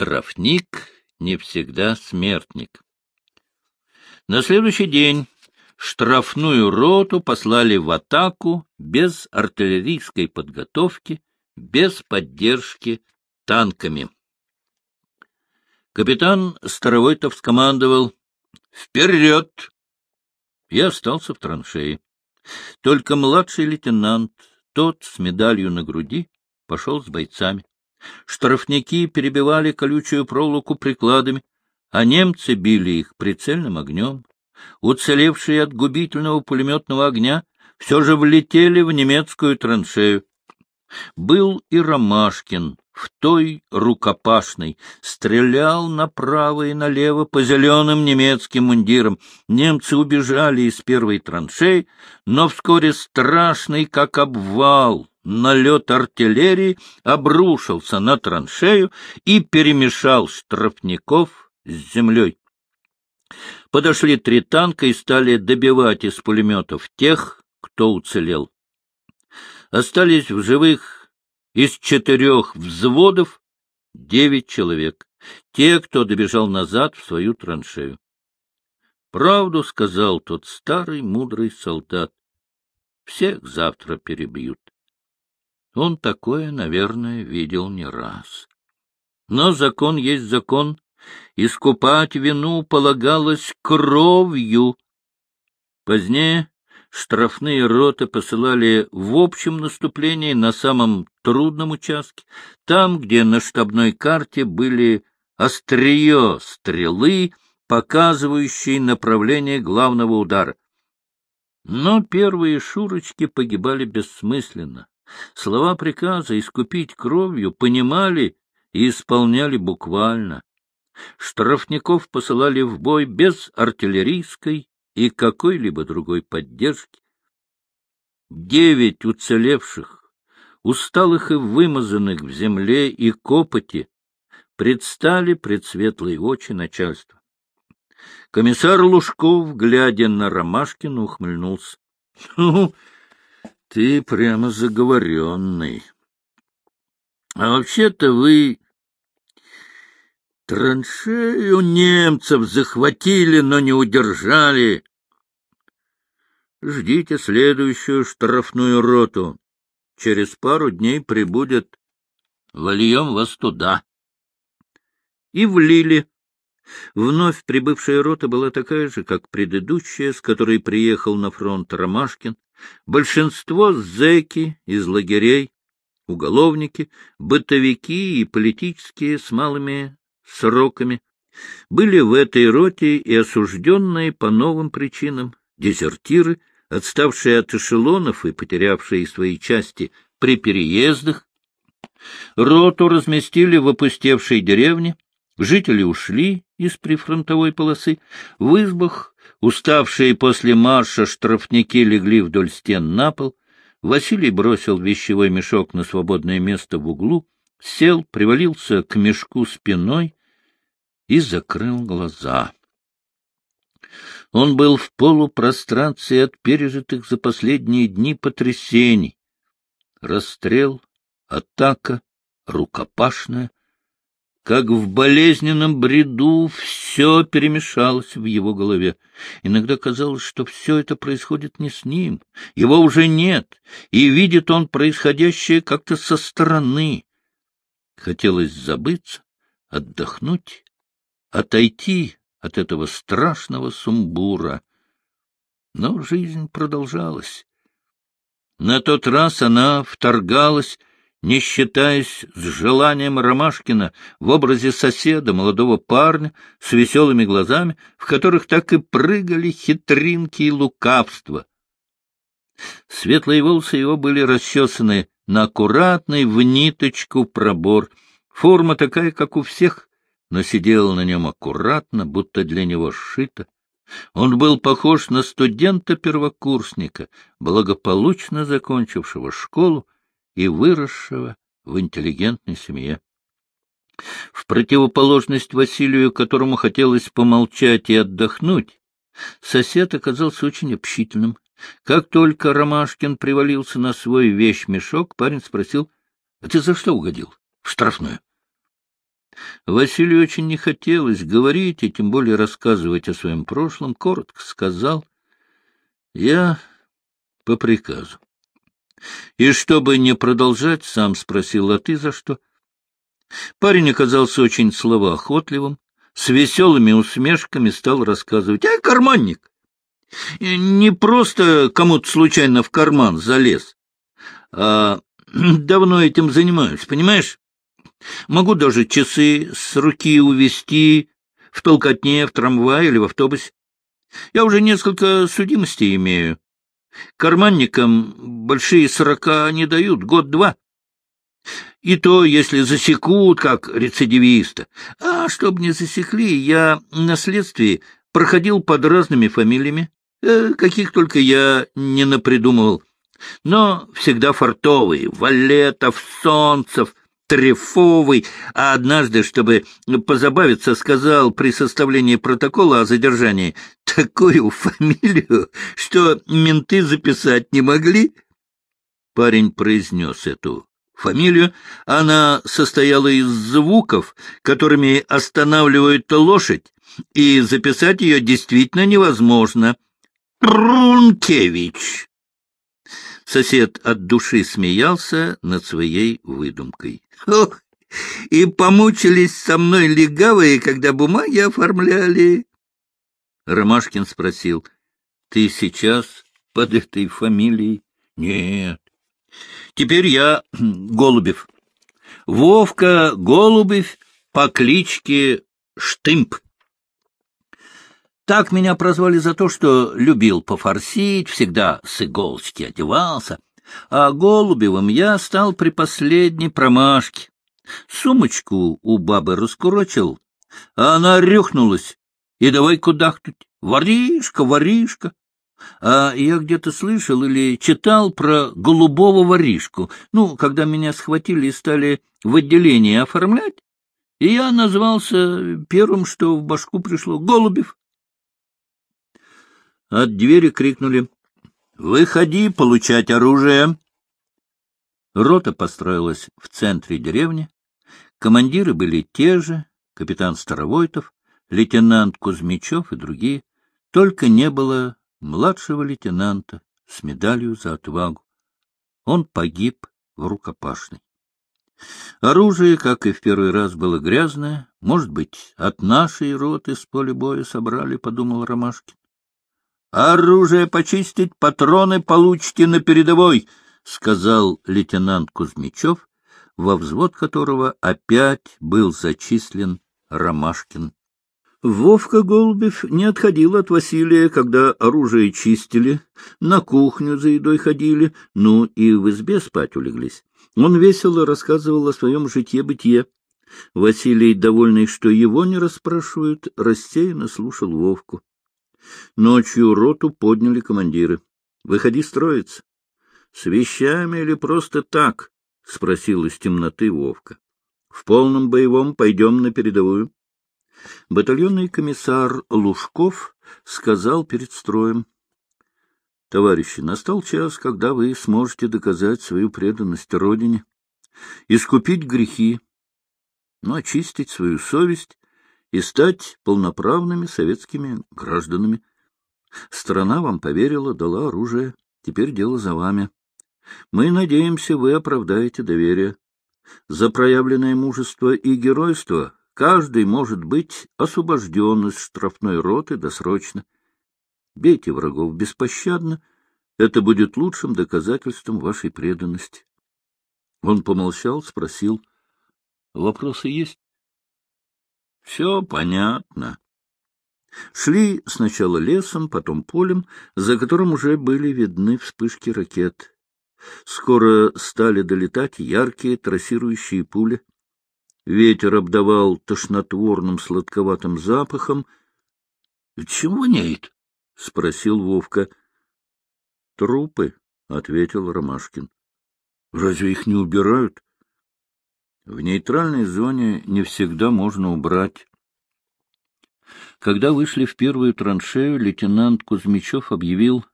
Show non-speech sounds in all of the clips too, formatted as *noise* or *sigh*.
Штрафник не всегда смертник. На следующий день штрафную роту послали в атаку без артиллерийской подготовки, без поддержки танками. Капитан Старовойтов скомандовал «Вперед!» Я остался в траншее. Только младший лейтенант, тот с медалью на груди, пошел с бойцами. Штрафники перебивали колючую проволоку прикладами, а немцы били их прицельным огнем. Уцелевшие от губительного пулеметного огня все же влетели в немецкую траншею. Был и Ромашкин в той рукопашной, стрелял направо и налево по зеленым немецким мундирам. Немцы убежали из первой траншеи, но вскоре страшный, как обвал, налет артиллерии обрушился на траншею и перемешал штрафников с землей. Подошли три танка и стали добивать из пулеметов тех, кто уцелел. Остались в живых из четырех взводов девять человек, те, кто добежал назад в свою траншею. Правду сказал тот старый мудрый солдат. Всех завтра перебьют. Он такое, наверное, видел не раз. Но закон есть закон, искупать вину полагалось кровью. Позднее штрафные роты посылали в общем наступлении на самом трудном участке, там, где на штабной карте были острие стрелы, показывающие направление главного удара. Но первые шурочки погибали бессмысленно. Слова приказа искупить кровью понимали и исполняли буквально. Штрафников посылали в бой без артиллерийской и какой-либо другой поддержки. Девять уцелевших, усталых и вымазанных в земле и копоти, предстали пред светлые очи начальства. Комиссар Лужков, глядя на Ромашкина, ухмыльнулся. *laughs* — Ну, ты прямо заговоренный. А вообще-то вы траншею немцев захватили, но не удержали. Ждите следующую штрафную роту. Через пару дней прибудет. Вольем вас туда. И влили. Вновь прибывшая рота была такая же, как предыдущая, с которой приехал на фронт Ромашкин. Большинство — зэки из лагерей, уголовники, бытовики и политические с малыми сроками. Были в этой роте и осужденные по новым причинам, дезертиры, отставшие от эшелонов и потерявшие свои части при переездах. Роту разместили в опустевшей деревне, жители ушли из прифронтовой полосы, в избах Уставшие после марша штрафники легли вдоль стен на пол. Василий бросил вещевой мешок на свободное место в углу, сел, привалился к мешку спиной и закрыл глаза. Он был в полупространстве от пережитых за последние дни потрясений. Расстрел, атака, рукопашная, как в болезненном бреду все перемешалось в его голове. Иногда казалось, что все это происходит не с ним, его уже нет, и видит он происходящее как-то со стороны. Хотелось забыться, отдохнуть, отойти от этого страшного сумбура. Но жизнь продолжалась. На тот раз она вторгалась не считаясь с желанием Ромашкина в образе соседа, молодого парня с веселыми глазами, в которых так и прыгали хитринки и лукавства. Светлые волосы его были расчесаны на аккуратный в ниточку пробор, форма такая, как у всех, но сидела на нем аккуратно, будто для него сшито. Он был похож на студента-первокурсника, благополучно закончившего школу, и выросшего в интеллигентной семье. В противоположность Василию, которому хотелось помолчать и отдохнуть, сосед оказался очень общительным. Как только Ромашкин привалился на свой вещмешок, парень спросил, — А ты за что угодил? В штрафную. Василию очень не хотелось говорить и тем более рассказывать о своем прошлом. Коротко сказал, я по приказу. И чтобы не продолжать, сам спросил, а ты за что? Парень оказался очень словоохотливым, с веселыми усмешками стал рассказывать. «Ай, карманник! Не просто кому-то случайно в карман залез, а *clears throat* давно этим занимаюсь, понимаешь? Могу даже часы с руки увести в толкотне, в трамвае или в автобусе. Я уже несколько судимостей имею. Карманникам большие сорока не дают, год-два. И то, если засекут, как рецидивиста. А чтобы не засекли, я на следствии проходил под разными фамилиями, э, каких только я не напридумывал. Но всегда фартовый, Валетов, Солнцев, Трефовый, а однажды, чтобы позабавиться, сказал при составлении протокола о задержании такую фамилию, что менты записать не могли. Парень произнес эту фамилию. Она состояла из звуков, которыми останавливают лошадь, и записать ее действительно невозможно. Рункевич. Сосед от души смеялся над своей выдумкой. Ох, и помучились со мной легавые, когда бумаги оформляли. Ромашкин спросил, — Ты сейчас под этой фамилией? — Нет, Теперь я *clears throat* Голубев. Вовка Голубев по кличке Штымп. Так меня прозвали за то, что любил пофорсить, всегда с иголочки одевался. А Голубевым я стал при последней промашке. Сумочку у бабы раскурочил, а она рюхнулась. И давай кудахтуть. Воришка, воришка. А я где-то слышал или читал про голубого воришку. Ну, когда меня схватили и стали в отделении оформлять, и я назвался первым, что в башку пришло, Голубев. От двери крикнули «Выходи получать оружие!» Рота построилась в центре деревни. Командиры были те же, капитан Старовойтов, лейтенант Кузьмичев и другие. Только не было младшего лейтенанта с медалью за отвагу. Он погиб в рукопашной. Оружие, как и в первый раз, было грязное. Может быть, от нашей роты с поля боя собрали, — подумал Ромашкин. — Оружие почистить, патроны получите на передовой, — сказал лейтенант Кузьмичев, во взвод которого опять был зачислен Ромашкин. Вовка Голубев не отходил от Василия, когда оружие чистили, на кухню за едой ходили, ну и в избе спать улеглись. Он весело рассказывал о своем житье-бытие. Василий, довольный, что его не расспрашивают, рассеянно слушал Вовку. Ночью роту подняли командиры. — Выходи строиться. — С вещами или просто так? — спросил из темноты Вовка. — В полном боевом пойдем на передовую. Батальонный комиссар Лужков сказал перед строем, «Товарищи, настал час, когда вы сможете доказать свою преданность Родине, искупить грехи, но очистить свою совесть и стать полноправными советскими гражданами. Страна вам поверила, дала оружие, теперь дело за вами. Мы надеемся, вы оправдаете доверие. За проявленное мужество и геройство Каждый может быть освобожден из штрафной роты досрочно. Бейте врагов беспощадно, это будет лучшим доказательством вашей преданности. Он помолчал, спросил. — Вопросы есть? — Все понятно. Шли сначала лесом, потом полем, за которым уже были видны вспышки ракет. Скоро стали долетать яркие трассирующие пули. Ветер обдавал тошнотворным сладковатым запахом. — Чем воняет? — спросил Вовка. — Трупы, — ответил Ромашкин. — Разве их не убирают? В нейтральной зоне не всегда можно убрать. Когда вышли в первую траншею, лейтенант Кузьмичев объявил,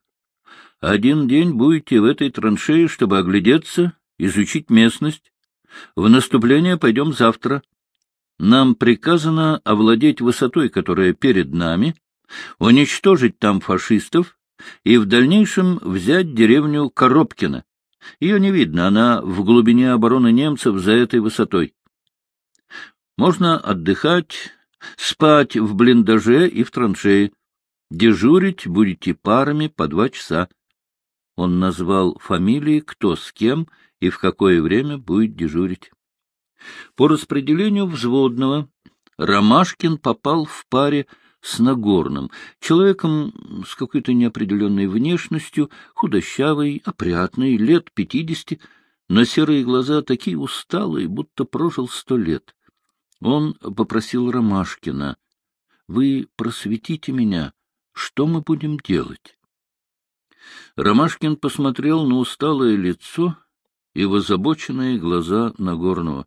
«Один день будете в этой траншее, чтобы оглядеться, изучить местность. В наступление пойдем завтра. Нам приказано овладеть высотой, которая перед нами, уничтожить там фашистов и в дальнейшем взять деревню Коробкино. Ее не видно, она в глубине обороны немцев за этой высотой. Можно отдыхать, спать в блиндаже и в траншее. Дежурить будете парами по два часа. Он назвал фамилии, кто с кем и в какое время будет дежурить. По распределению взводного Ромашкин попал в паре с Нагорным, человеком с какой-то неопределенной внешностью, худощавый, опрятный, лет пятидесяти, но серые глаза такие усталые, будто прожил сто лет. Он попросил Ромашкина, — Вы просветите меня, что мы будем делать? Ромашкин посмотрел на усталое лицо и в озабоченные глаза Нагорного.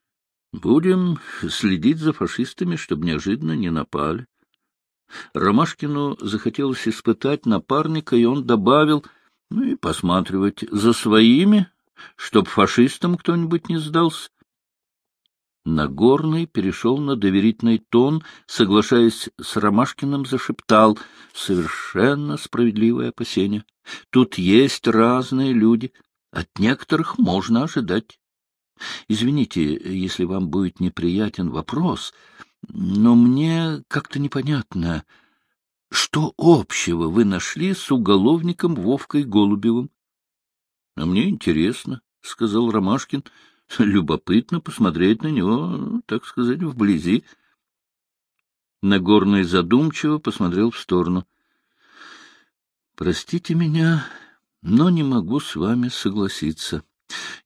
— Будем следить за фашистами, чтобы неожиданно не напали. Ромашкину захотелось испытать напарника, и он добавил, ну и посматривать за своими, чтоб фашистам кто-нибудь не сдался. Нагорный перешел на доверительный тон, соглашаясь с Ромашкиным, зашептал «Совершенно справедливое опасение. Тут есть разные люди, от некоторых можно ожидать. Извините, если вам будет неприятен вопрос, но мне как-то непонятно, что общего вы нашли с уголовником Вовкой Голубевым? — А мне интересно, — сказал Ромашкин, — любопытно посмотреть на него, так сказать, вблизи. Нагорный задумчиво посмотрел в сторону. — Простите меня, но не могу с вами согласиться.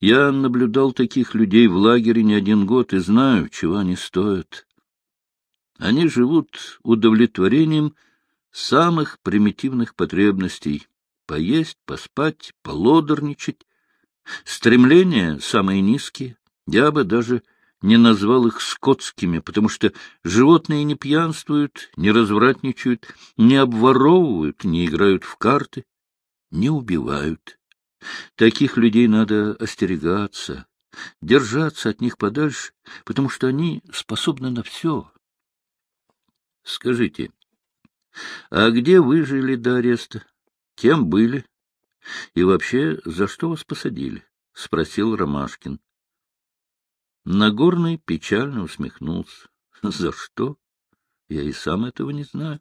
Я наблюдал таких людей в лагере не один год и знаю, чего они стоят. Они живут удовлетворением самых примитивных потребностей — поесть, поспать, полодорничать. Стремления самые низкие. Я бы даже не назвал их скотскими, потому что животные не пьянствуют, не развратничают, не обворовывают, не играют в карты, не убивают. Таких людей надо остерегаться, держаться от них подальше, потому что они способны на все. Скажите, а где вы жили до ареста? Кем были? И вообще, за что вас посадили? — спросил Ромашкин. Нагорный печально усмехнулся. *laughs* — За что? Я и сам этого не знаю.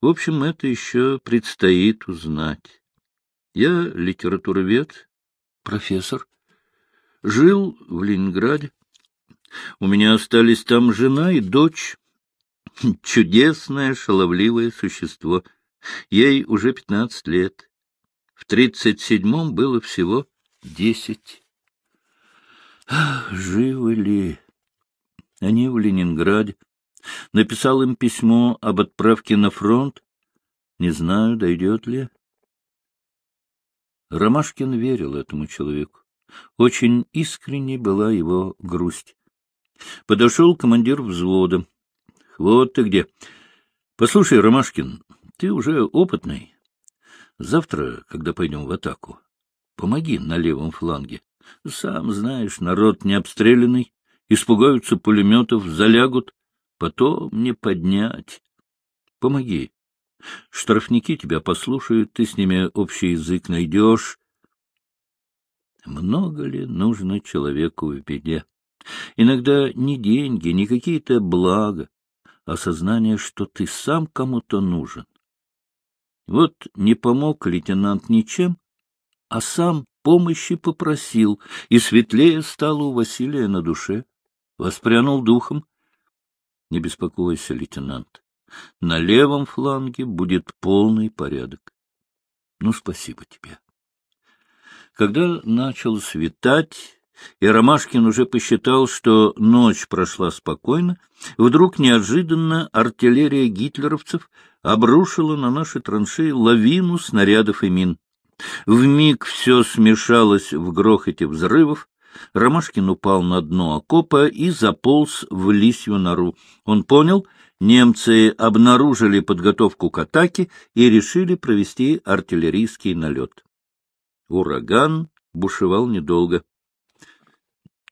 В общем, это еще предстоит узнать. Я литературовед, профессор. Жил в Ленинграде. У меня остались там жена и дочь. *laughs* Чудесное, шаловливое существо. Ей уже пятнадцать лет. В тридцать седьмом было всего десять. Живы ли? Они в Ленинграде. Написал им письмо об отправке на фронт. Не знаю, дойдет ли. Ромашкин верил этому человеку. Очень искренней была его грусть. Подошел командир взвода. — Вот ты где. Послушай, Ромашкин, ты уже опытный. Завтра, когда пойдем в атаку, помоги на левом фланге. Сам знаешь, народ не обстрелянный, испугаются пулеметов, залягут, потом не поднять. Помоги. Штрафники тебя послушают, ты с ними общий язык найдешь. Много ли нужно человеку в беде? Иногда не деньги, не какие-то блага, а сознание, что ты сам кому-то нужен. Вот не помог лейтенант ничем, а сам помощи попросил, и светлее стало у Василия на душе. Воспрянул духом. Не беспокойся, лейтенант. На левом фланге будет полный порядок. Ну, спасибо тебе. Когда начал светать, и Ромашкин уже посчитал, что ночь прошла спокойно, вдруг неожиданно артиллерия гитлеровцев обрушила на наши траншеи лавину снарядов и мин. Вмиг все смешалось в грохоте взрывов, Ромашкин упал на дно окопа и заполз в лисью нору. Он понял, немцы обнаружили подготовку к атаке и решили провести артиллерийский налет. Ураган бушевал недолго.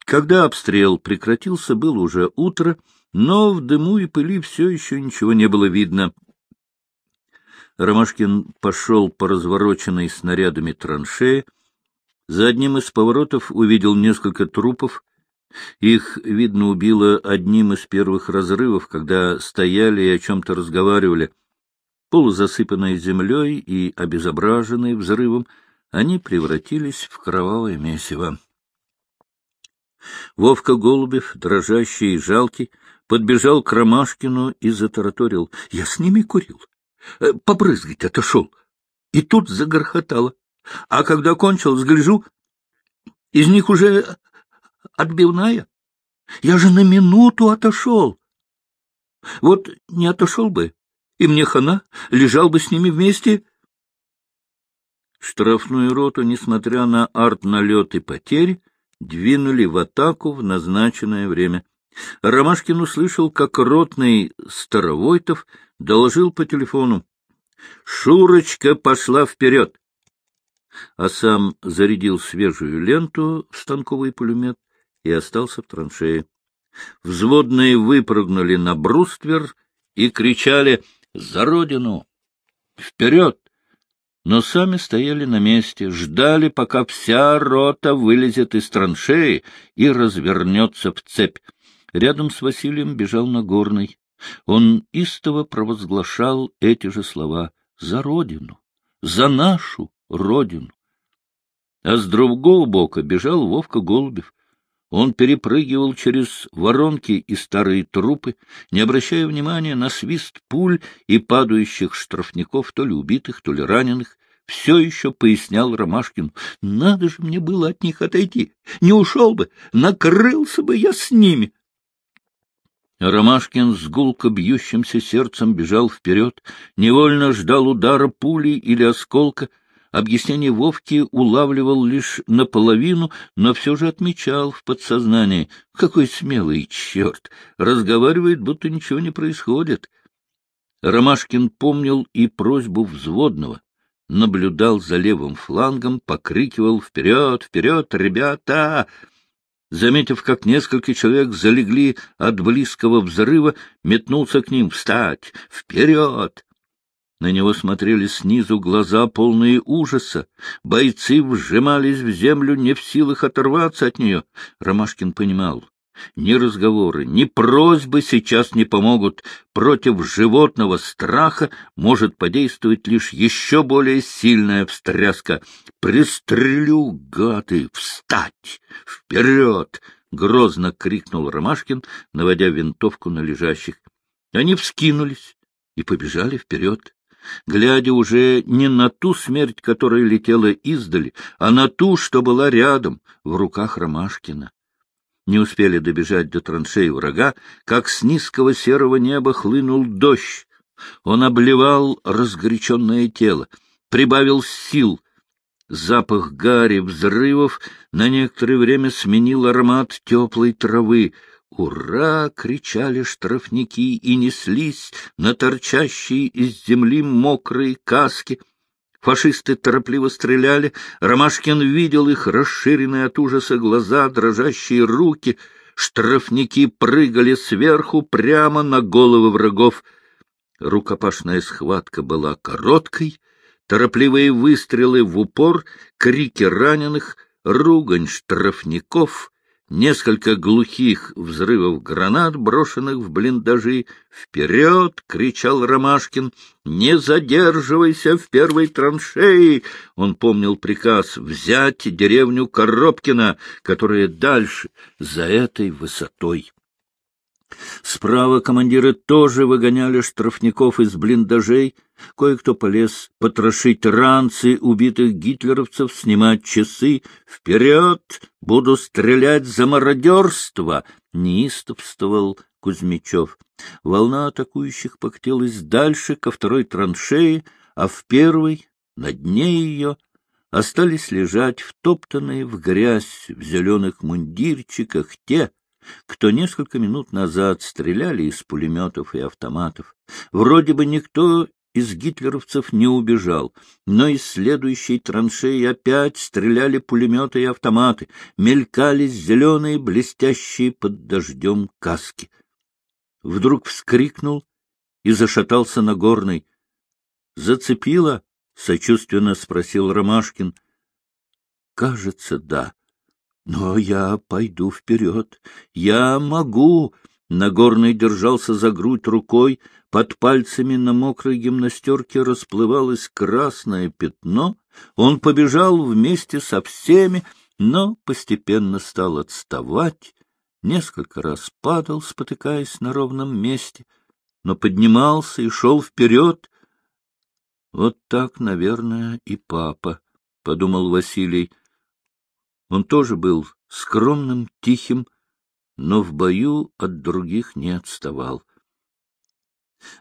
Когда обстрел прекратился, было уже утро, но в дыму и пыли все еще ничего не было видно. Ромашкин пошел по развороченной снарядами траншее. За одним из поворотов увидел несколько трупов. Их, видно, убило одним из первых разрывов, когда стояли и о чем-то разговаривали. Полузасыпанные землей и обезображенные взрывом, они превратились в кровавое месиво. Вовка Голубев, дрожащий и жалкий, подбежал к Ромашкину и затараторил. — Я с ними курил. Э, побрызгать отошел. И тут загорхотало. А когда кончил, взгляжу, из них уже отбивная. Я же на минуту отошел. Вот не отошел бы, и мне хана, лежал бы с ними вместе. Штрафную роту, несмотря на арт-налет и потери, двинули в атаку в назначенное время. Ромашкин услышал, как ротный Старовойтов доложил по телефону. «Шурочка пошла вперед!» А сам зарядил свежую ленту в станковый пулемет и остался в траншее. Взводные выпрыгнули на бруствер и кричали «За родину! Вперед!» Но сами стояли на месте, ждали, пока вся рота вылезет из траншеи и развернется в цепь. Рядом с Василием бежал Нагорный. Он истово провозглашал эти же слова «За Родину! За нашу Родину!» А с другого бока бежал Вовка Голубев. Он перепрыгивал через воронки и старые трупы, не обращая внимания на свист пуль и падающих штрафников, то ли убитых, то ли раненых. Все еще пояснял Ромашкин. Надо же мне было от них отойти. Не ушел бы, накрылся бы я с ними. Ромашкин с гулко бьющимся сердцем бежал вперед, невольно ждал удара пули или осколка — Объяснение Вовки улавливал лишь наполовину, но все же отмечал в подсознании. Какой смелый черт! Разговаривает, будто ничего не происходит. Ромашкин помнил и просьбу взводного. Наблюдал за левым флангом, покрикивал «Вперед! Вперед, ребята!» Заметив, как несколько человек залегли от близкого взрыва, метнулся к ним «Встать! Вперед!» На него смотрели снизу глаза, полные ужаса. Бойцы вжимались в землю, не в силах оторваться от нее. Ромашкин понимал. Ни разговоры, ни просьбы сейчас не помогут. Против животного страха может подействовать лишь еще более сильная встряска. «Пристрелю, гады! Встать! Вперед!» — грозно крикнул Ромашкин, наводя винтовку на лежащих. Они вскинулись и побежали вперед глядя уже не на ту смерть, которая летела издали, а на ту, что была рядом, в руках Ромашкина. Не успели добежать до траншеи врага, как с низкого серого неба хлынул дождь. Он обливал разгоряченное тело, прибавил сил. Запах гари взрывов на некоторое время сменил аромат теплой травы — «Ура!» — кричали штрафники и неслись на торчащие из земли мокрые каски. Фашисты торопливо стреляли, Ромашкин видел их расширенные от ужаса глаза, дрожащие руки. Штрафники прыгали сверху прямо на головы врагов. Рукопашная схватка была короткой, торопливые выстрелы в упор, крики раненых, ругань штрафников — несколько глухих взрывов гранат, брошенных в блиндажи. «Вперед!» — кричал Ромашкин. «Не задерживайся в первой траншеи!» Он помнил приказ взять деревню Коробкина, которая дальше, за этой высотой. Справа командиры тоже выгоняли штрафников из блиндажей. Кое-кто полез потрошить ранцы убитых гитлеровцев, снимать часы. «Вперед! Буду стрелять за мародерство!» — неистовствовал Кузьмичев. Волна атакующих покатилась дальше, ко второй траншеи, а в первой, на дне ее, остались лежать втоптанные в грязь в зеленых мундирчиках те, кто несколько минут назад стреляли из пулеметов и автоматов. Вроде бы никто из гитлеровцев не убежал, но из следующей траншеи опять стреляли пулеметы и автоматы, мелькались зеленые, блестящие под дождем каски. Вдруг вскрикнул и зашатался на горной. — Зацепило? — сочувственно спросил Ромашкин. — Кажется, да. Но я пойду вперед. Я могу. Нагорный держался за грудь рукой, под пальцами на мокрой гимнастерке расплывалось красное пятно. Он побежал вместе со всеми, но постепенно стал отставать, несколько раз падал, спотыкаясь на ровном месте, но поднимался и шел вперед. Вот так, наверное, и папа, — подумал Василий. Он тоже был скромным, тихим, но в бою от других не отставал.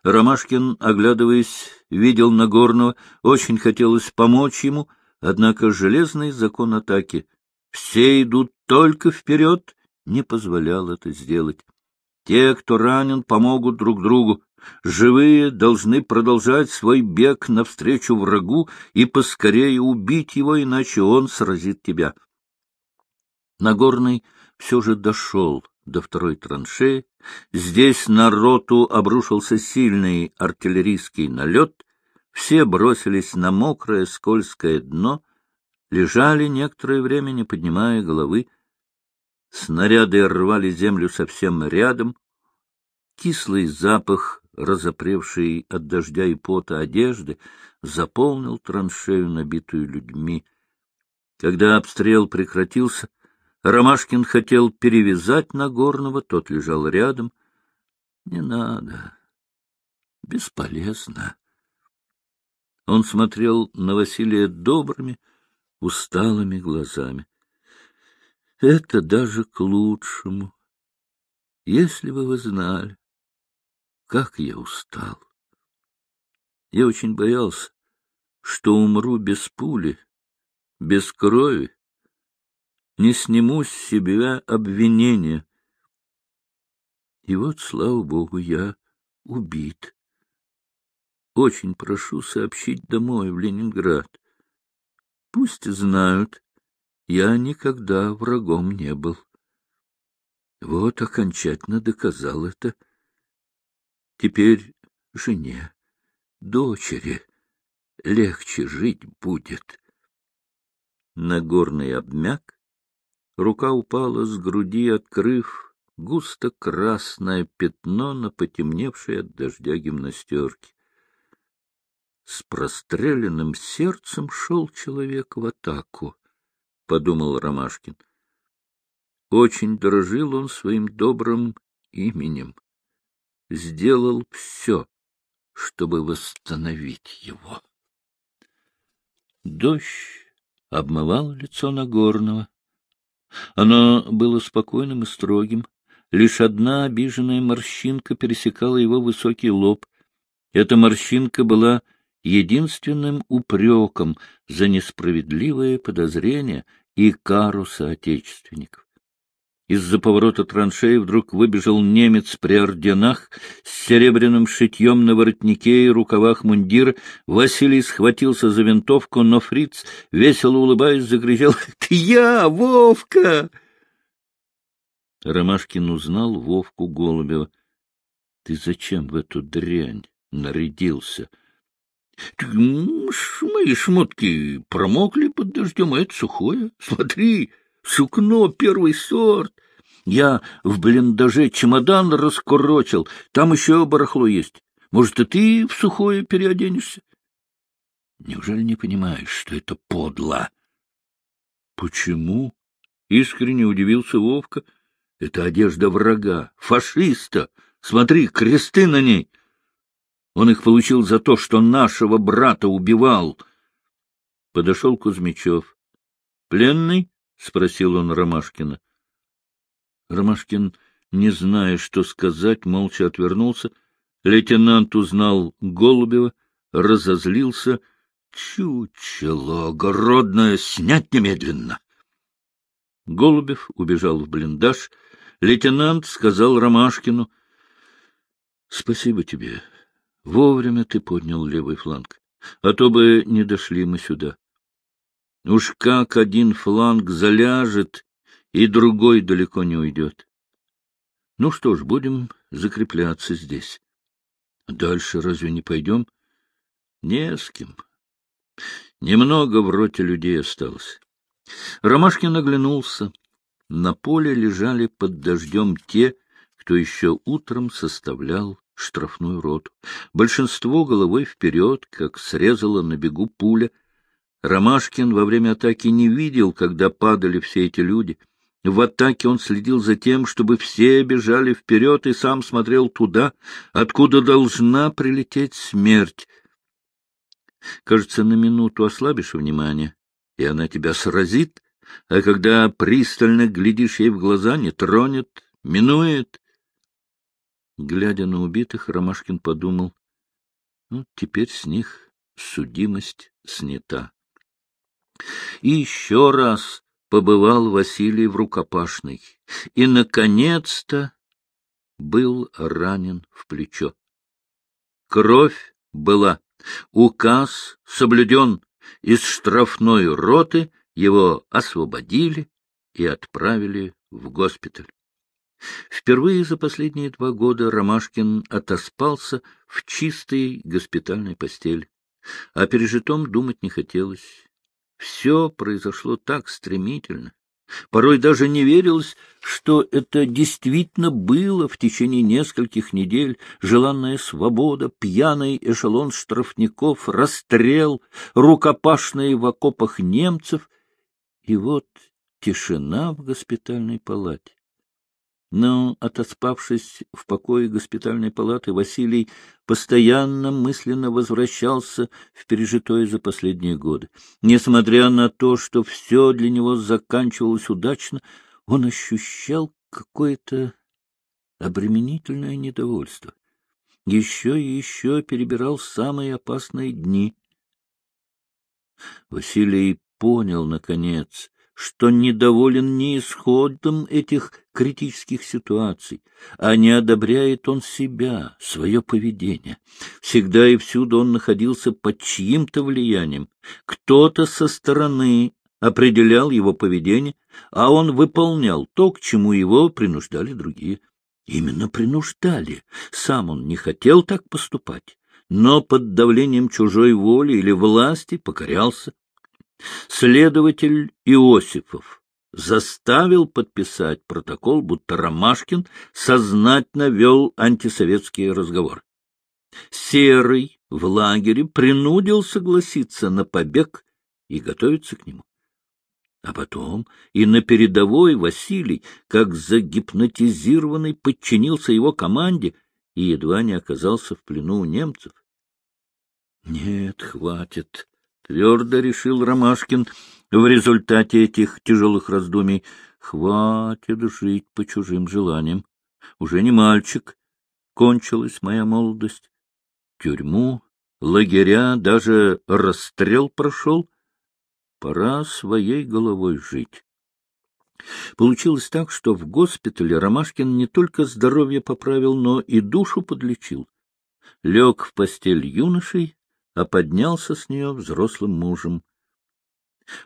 Ромашкин, оглядываясь, видел Нагорного, очень хотелось помочь ему, однако железный закон атаки «все идут только вперед» не позволял это сделать. Те, кто ранен, помогут друг другу. Живые должны продолжать свой бег навстречу врагу и поскорее убить его, иначе он сразит тебя. Нагорный все же дошел до второй траншеи. Здесь на роту обрушился сильный артиллерийский налет. Все бросились на мокрое скользкое дно, лежали некоторое время, не поднимая головы. Снаряды рвали землю совсем рядом. Кислый запах, разопревший от дождя и пота одежды, заполнил траншею, набитую людьми. Когда обстрел прекратился, Ромашкин хотел перевязать Нагорного, тот лежал рядом. Не надо. Бесполезно. Он смотрел на Василия добрыми, усталыми глазами. Это даже к лучшему. Если бы вы знали, как я устал. Я очень боялся, что умру без пули, без крови, не сниму с себя обвинения. И вот, слава богу, я убит. Очень прошу сообщить домой, в Ленинград. Пусть знают, я никогда врагом не был. Вот окончательно доказал это. Теперь жене, дочери легче жить будет. Нагорный обмяк, Рука упала с груди, открыв густо-красное пятно на потемневшей от дождя гимнастерке. С простреленным сердцем шел человек в атаку, — подумал Ромашкин. Очень дорожил он своим добрым именем. Сделал все, чтобы восстановить его. Дождь обмывал лицо Нагорного. Оно было спокойным и строгим. Лишь одна обиженная морщинка пересекала его высокий лоб. Эта морщинка была единственным упреком за несправедливое подозрение и кару соотечественников. Из-за поворота траншеи вдруг выбежал немец при орденах с серебряным шитьем на воротнике и рукавах мундира. Василий схватился за винтовку, но фриц, весело улыбаясь, закричал *laughs* «Ты я, Вовка!» Ромашкин узнал Вовку Голубева. — Ты зачем в эту дрянь нарядился? — Мои шмотки промокли под дождем, а это сухое. Смотри, сукно первый сорт. Я в блиндаже чемодан раскурочил, там еще барахло есть. Может, и ты в сухое переоденешься? Неужели не понимаешь, что это подло? — Почему? — искренне удивился Вовка. — Это одежда врага, фашиста. Смотри, кресты на ней. Он их получил за то, что нашего брата убивал. Подошел Кузьмичев. — Пленный? — спросил он Ромашкина. Ромашкин, не зная, что сказать, молча отвернулся. Лейтенант узнал Голубева, разозлился. — Чучело огородное, снять немедленно! Голубев убежал в блиндаж. Лейтенант сказал Ромашкину. — Спасибо тебе. Вовремя ты поднял левый фланг, а то бы не дошли мы сюда. Уж как один фланг заляжет, и другой далеко не уйдет. Ну что ж, будем закрепляться здесь. Дальше разве не пойдем? Не с кем. Немного в роте людей осталось. Ромашкин оглянулся. На поле лежали под дождем те, кто еще утром составлял штрафную роту. Большинство головой вперед, как срезала на бегу пуля. Ромашкин во время атаки не видел, когда падали все эти люди. В атаке он следил за тем, чтобы все бежали вперед, и сам смотрел туда, откуда должна прилететь смерть. Кажется, на минуту ослабишь внимание, и она тебя сразит, а когда пристально глядишь ей в глаза, не тронет, минует. Глядя на убитых, Ромашкин подумал, ну, теперь с них судимость снята. И еще раз побывал Василий в рукопашной, и, наконец-то, был ранен в плечо. Кровь была, указ соблюден, из штрафной роты его освободили и отправили в госпиталь. Впервые за последние два года Ромашкин отоспался в чистой госпитальной постели. О пережитом думать не хотелось. Все произошло так стремительно. Порой даже не верилось, что это действительно было в течение нескольких недель. Желанная свобода, пьяный эшелон штрафников, расстрел, рукопашные в окопах немцев. И вот тишина в госпитальной палате. Но, отоспавшись в покое госпитальной палаты, Василий постоянно мысленно возвращался в пережитое за последние годы. Несмотря на то, что все для него заканчивалось удачно, он ощущал какое-то обременительное недовольство. Еще и еще перебирал самые опасные дни. Василий понял, наконец, что недоволен не исходом этих критических ситуаций, а не одобряет он себя, свое поведение. Всегда и всюду он находился под чьим-то влиянием. Кто-то со стороны определял его поведение, а он выполнял то, к чему его принуждали другие. Именно принуждали. Сам он не хотел так поступать, но под давлением чужой воли или власти покорялся. Следователь Иосифов заставил подписать протокол, будто Ромашкин сознательно вел антисоветский разговор. Серый в лагере принудил согласиться на побег и готовиться к нему. А потом и на передовой Василий, как загипнотизированный, подчинился его команде и едва не оказался в плену у немцев. Нет, хватит. — твердо решил Ромашкин в результате этих тяжелых раздумий. «Хватит жить по чужим желаниям. Уже не мальчик. Кончилась моя молодость. Тюрьму, лагеря, даже расстрел прошел. Пора своей головой жить». Получилось так, что в госпитале Ромашкин не только здоровье поправил, но и душу подлечил. Лег в постель юношей, а поднялся с нее взрослым мужем.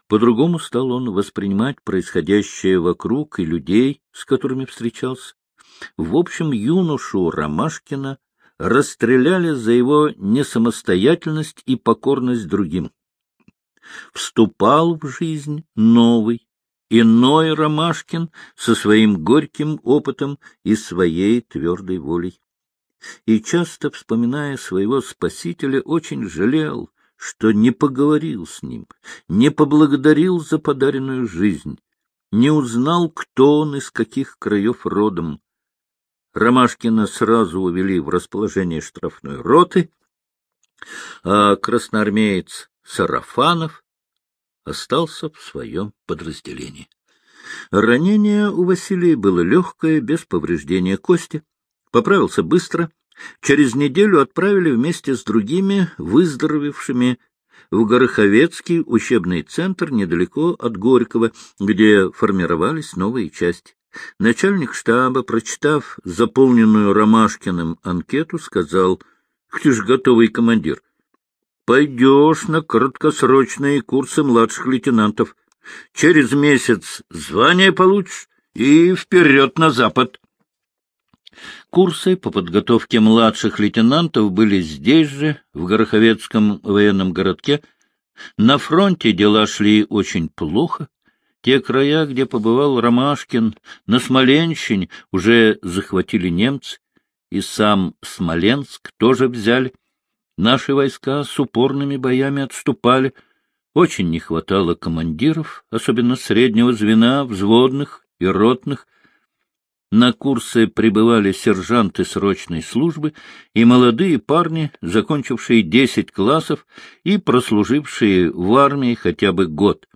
По-другому стал он воспринимать происходящее вокруг и людей, с которыми встречался. В общем, юношу Ромашкина расстреляли за его несамостоятельность и покорность другим. Вступал в жизнь новый, иной Ромашкин со своим горьким опытом и своей твердой волей и, часто вспоминая своего спасителя, очень жалел, что не поговорил с ним, не поблагодарил за подаренную жизнь, не узнал, кто он из каких краев родом. Ромашкина сразу увели в расположение штрафной роты, а красноармеец Сарафанов остался в своем подразделении. Ранение у Василия было легкое, без повреждения кости. Поправился быстро. Через неделю отправили вместе с другими выздоровевшими в Гороховецкий учебный центр недалеко от Горького, где формировались новые части. Начальник штаба, прочитав заполненную Ромашкиным анкету, сказал, Ты ж готовый командир. Пойдешь на краткосрочные курсы младших лейтенантов. Через месяц звание получишь и вперед на запад. Курсы по подготовке младших лейтенантов были здесь же, в Гороховецком военном городке. На фронте дела шли очень плохо. Те края, где побывал Ромашкин, на Смоленщине уже захватили немцы, и сам Смоленск тоже взяли. Наши войска с упорными боями отступали. Очень не хватало командиров, особенно среднего звена, взводных и ротных. На курсы прибывали сержанты срочной службы и молодые парни, закончившие десять классов и прослужившие в армии хотя бы год.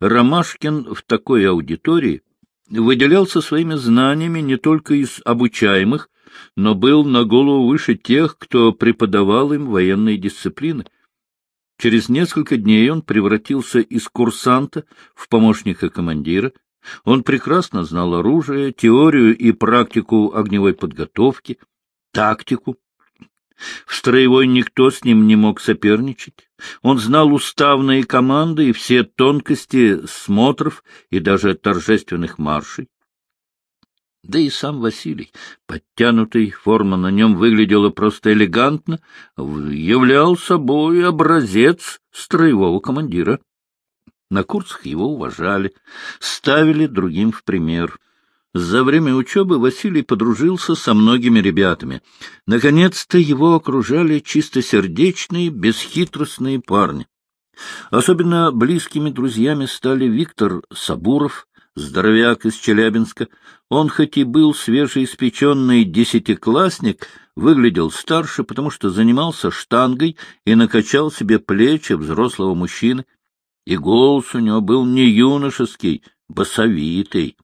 Ромашкин в такой аудитории выделялся своими знаниями не только из обучаемых, но был на голову выше тех, кто преподавал им военные дисциплины. Через несколько дней он превратился из курсанта в помощника командира. Он прекрасно знал оружие, теорию и практику огневой подготовки, тактику. В строевой никто с ним не мог соперничать. Он знал уставные команды и все тонкости смотров и даже торжественных маршей. Да и сам Василий, подтянутый, форма на нем выглядела просто элегантно, являл собой образец строевого командира. На курсах его уважали, ставили другим в пример. За время учебы Василий подружился со многими ребятами. Наконец-то его окружали чистосердечные, бесхитростные парни. Особенно близкими друзьями стали Виктор Сабуров, здоровяк из Челябинска. Он хоть и был свежеиспеченный десятиклассник, выглядел старше, потому что занимался штангой и накачал себе плечи взрослого мужчины. И голос у него был не юношеский, басовитый.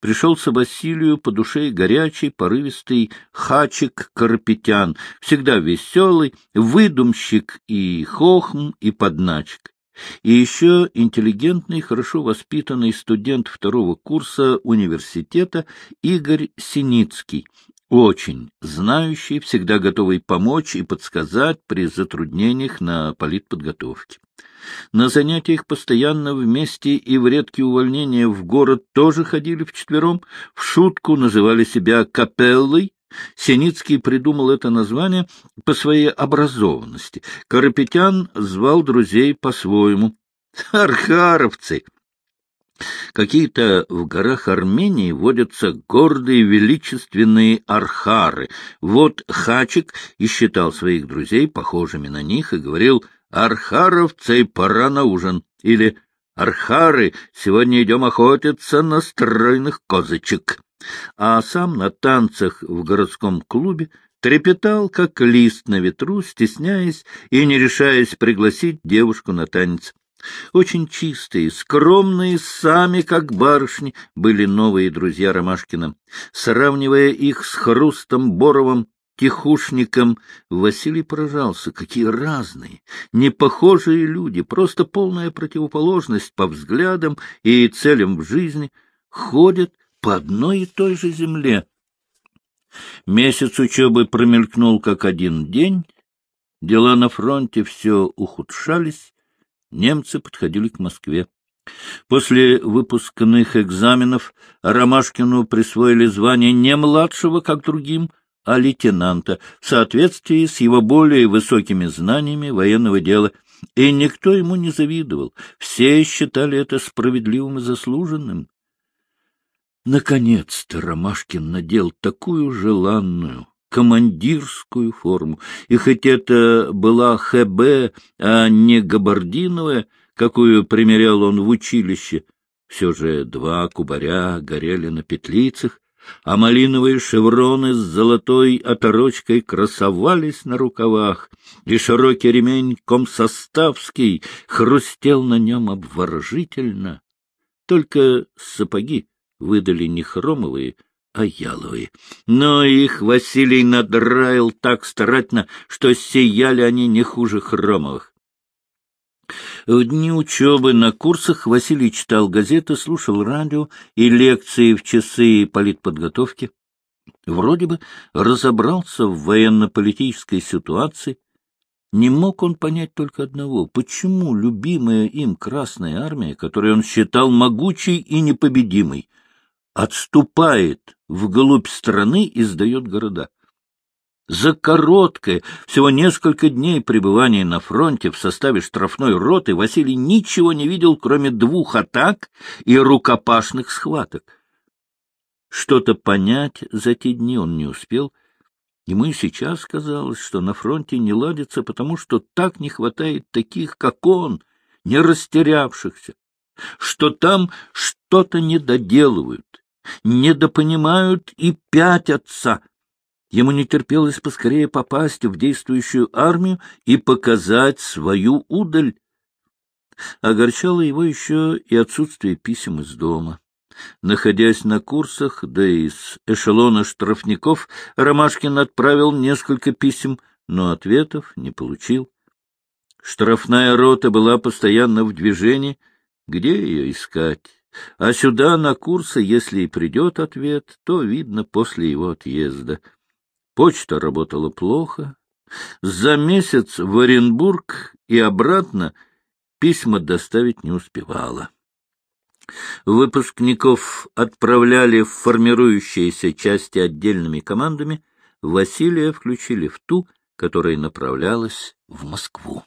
Пришелся Василию по душе горячий, порывистый хачик Карпетян, всегда веселый, выдумщик и хохм, и подначек. И еще интеллигентный, хорошо воспитанный студент второго курса университета Игорь Синицкий, очень знающий, всегда готовый помочь и подсказать при затруднениях на политподготовке. На занятиях постоянно вместе и в редкие увольнения в город тоже ходили вчетвером, в шутку называли себя капеллой, Синицкий придумал это название по своей образованности. Карапетян звал друзей по-своему. Архаровцы! Какие-то в горах Армении водятся гордые величественные архары. Вот Хачик и считал своих друзей похожими на них и говорил «Архаровцы, пора на ужин» или «Архары, сегодня идем охотиться на стройных козочек» а сам на танцах в городском клубе трепетал, как лист на ветру, стесняясь и не решаясь пригласить девушку на танец. Очень чистые, скромные, сами как барышни, были новые друзья Ромашкина. Сравнивая их с Хрустом Боровым, тихушником, Василий поражался, какие разные, непохожие люди, просто полная противоположность по взглядам и целям в жизни, ходят по одной и той же земле. Месяц учебы промелькнул как один день, дела на фронте все ухудшались, немцы подходили к Москве. После выпускных экзаменов Ромашкину присвоили звание не младшего, как другим, а лейтенанта, в соответствии с его более высокими знаниями военного дела, и никто ему не завидовал, все считали это справедливым и заслуженным. Наконец-то Ромашкин надел такую желанную командирскую форму, и хоть это была ХБ, а не габардиновая, какую примерял он в училище, все же два кубаря горели на петлицах, а малиновые шевроны с золотой оторочкой красовались на рукавах, и широкий ремень комсоставский хрустел на нем обворожительно. Только сапоги выдали не хромовые, а яловые. Но их Василий надраил так старательно, что сияли они не хуже хромовых. В дни учебы на курсах Василий читал газеты, слушал радио и лекции в часы политподготовки. Вроде бы разобрался в военно-политической ситуации. Не мог он понять только одного — почему любимая им Красная Армия, которую он считал могучей и непобедимой, отступает вглубь страны и сдает города. За короткое, всего несколько дней пребывания на фронте в составе штрафной роты Василий ничего не видел, кроме двух атак и рукопашных схваток. Что-то понять за те дни он не успел. Ему и сейчас казалось, что на фронте не ладится, потому что так не хватает таких, как он, не растерявшихся, что там что-то недоделывают, недопонимают и пятятся. Ему не терпелось поскорее попасть в действующую армию и показать свою удаль. Огорчало его еще и отсутствие писем из дома. Находясь на курсах, да и с эшелона штрафников, Ромашкин отправил несколько писем, но ответов не получил. Штрафная рота была постоянно в движении. Где ее искать? А сюда, на курсы, если и придет ответ, то видно после его отъезда. Почта работала плохо. За месяц в Оренбург и обратно письма доставить не успевала. Выпускников отправляли в формирующиеся части отдельными командами, Василия включили в ту, которая направлялась в Москву.